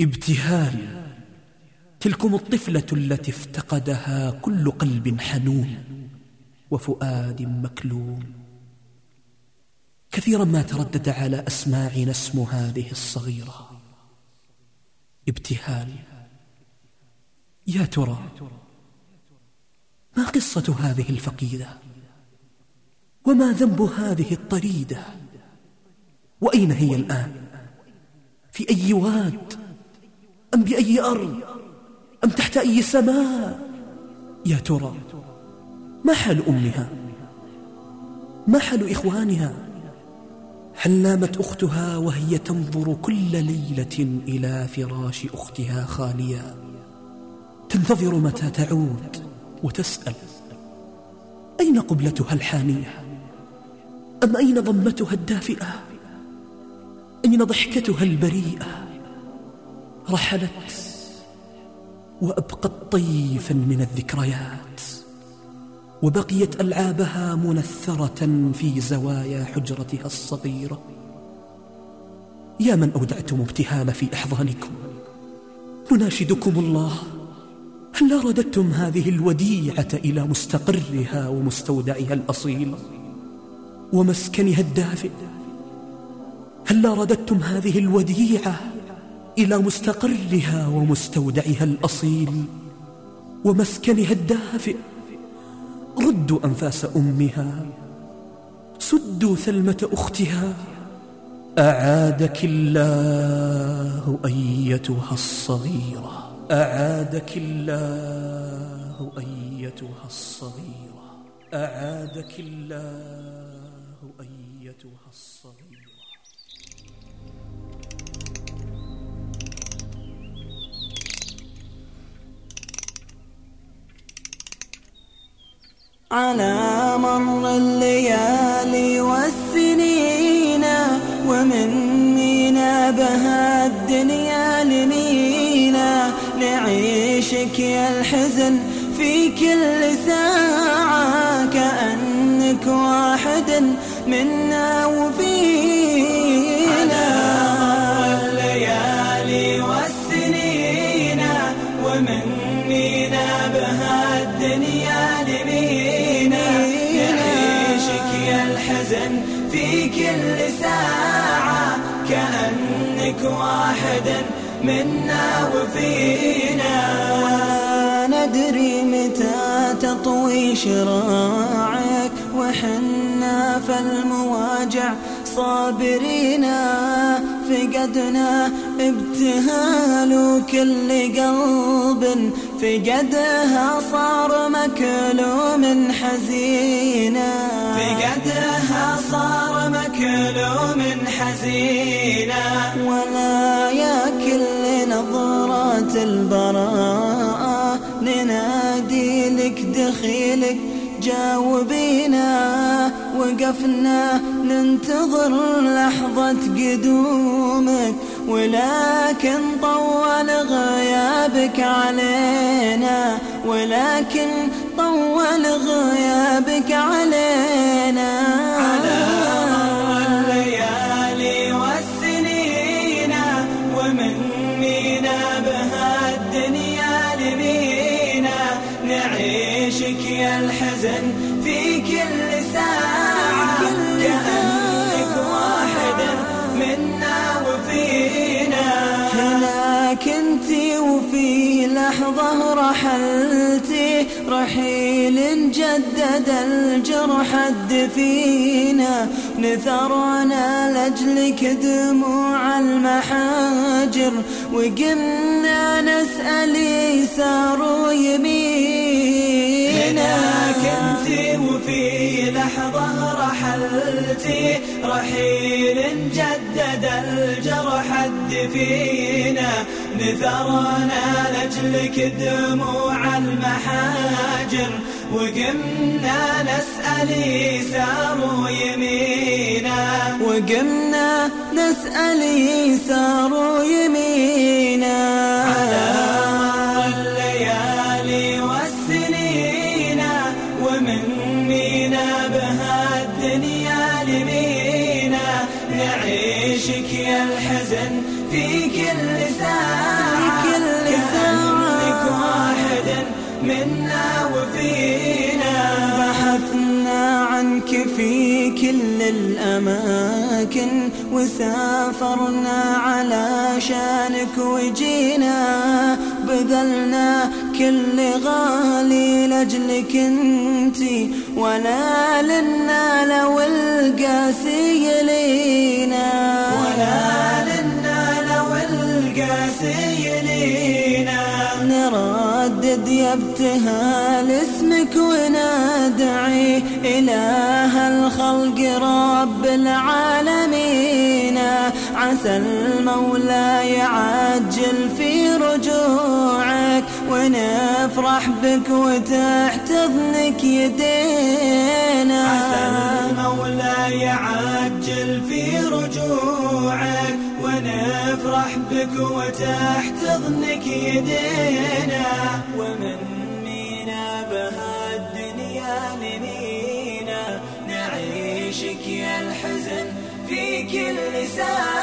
ابتهال. تلكم الطفلة التي افتقدها كل قلب حنون وفؤاد مكلوم كثيرا ما تردد على أسماعنا اسم هذه الصغيرة. ابتهال. يا ترى ما قصة هذه الفقيدة؟ وما ذنب هذه الطريدة؟ وأين هي الآن؟ في أي واد؟ أم بأي أرض؟ أم تحت أي سماء؟ يا ترى ما حال أمها؟ ما حال إخوانها؟ هل نامت أختها وهي تنظر كل ليلة إلى فراش أختها خاليا تنتظر متى تعود وتسأل أين قبلتها الحانية؟ أم أين ضمتها الدافئة؟ أين ضحكتها البريئة؟ رحلت وأبقت طيفا من الذكريات وبقيت ألعابها منثرة في زوايا حجرتها الصغيرة. يا من أودعتم ابتهال في إحضانكم نناشدكم الله. هل رددتم هذه الوديعة إلى مستقرها ومستودعها الأصيل ومسكنها الدافئ؟ هل رددتم هذه الوديعة إلى مستقرها ومستودعها الأصيل ومسكنها الدافئ. ردوا أنفاس أمها. سدوا ثلمة أختها. أعادك الله أيتها الصغيرة. أعادك الله أيتها الصغيرة. أعادك الله أيتها الصغيرة. على مر الليالي والسنين ومن مينا بها الدنيا لمينا نعيشك يا الحزن في كل ساعة كأنك واحد منا وفينا. في كل ساعة كأنك واحد منا وفينا. ندري متى تطوي شراعك وحنا في المواجع صابرين. فقدنا ابتهال وكل قلب. فقدها صار مكلوم حزينا. فقدها صار مكلوم حزينا. ولا يا كل نظرات البراءة ننادي لك دخيلك جاوبينا وقفنا ننتظر لحظة قدومك ولكن طول غيابك علينا ولكن طول غيابك علينا. على مر الليالي والسنين ومن مينا بها الدنيا لمينا نعيشك يا الحزن في كل ساعة. كأنك واحد منا وفينا. هنا كنتي وفي لحظة رحلتي رحيل جدد الجرح الدفينا نثرنا لأجلك دموع المحاجر وقمنا نسأل يسار ويمينا هناك انت وفي لحظة رحلتي رحيل جدد الجرح الدفينا نثرنا لجلك دموع المحاجر. وقمنا نسأل يسار ويمينا وقمنا نسأل يسار ويمينا على مر الليالي والسنين ومن مينا بها الدنيا لمينا. نعيشك يا الحزن في كل كل منا وفينا بحثنا عنك في كل الأماكن وسافرنا على شانك وجينا بذلنا كل غالي لأجلك انتي ولا لنا لو القاسي لينا. ولا نردد يا ابتهال اسمك وندعي إله الخلق رب العالمين. عسى المولى يعجل في رجوعك ونفرح بك وتحت اذنك يدينا عسى المولى يعجل في رجوعك ونفرح بك وتحت يدينا. ومن مينا بها الدنيا لنينا نعيشك يا الحزن في كل ساعة.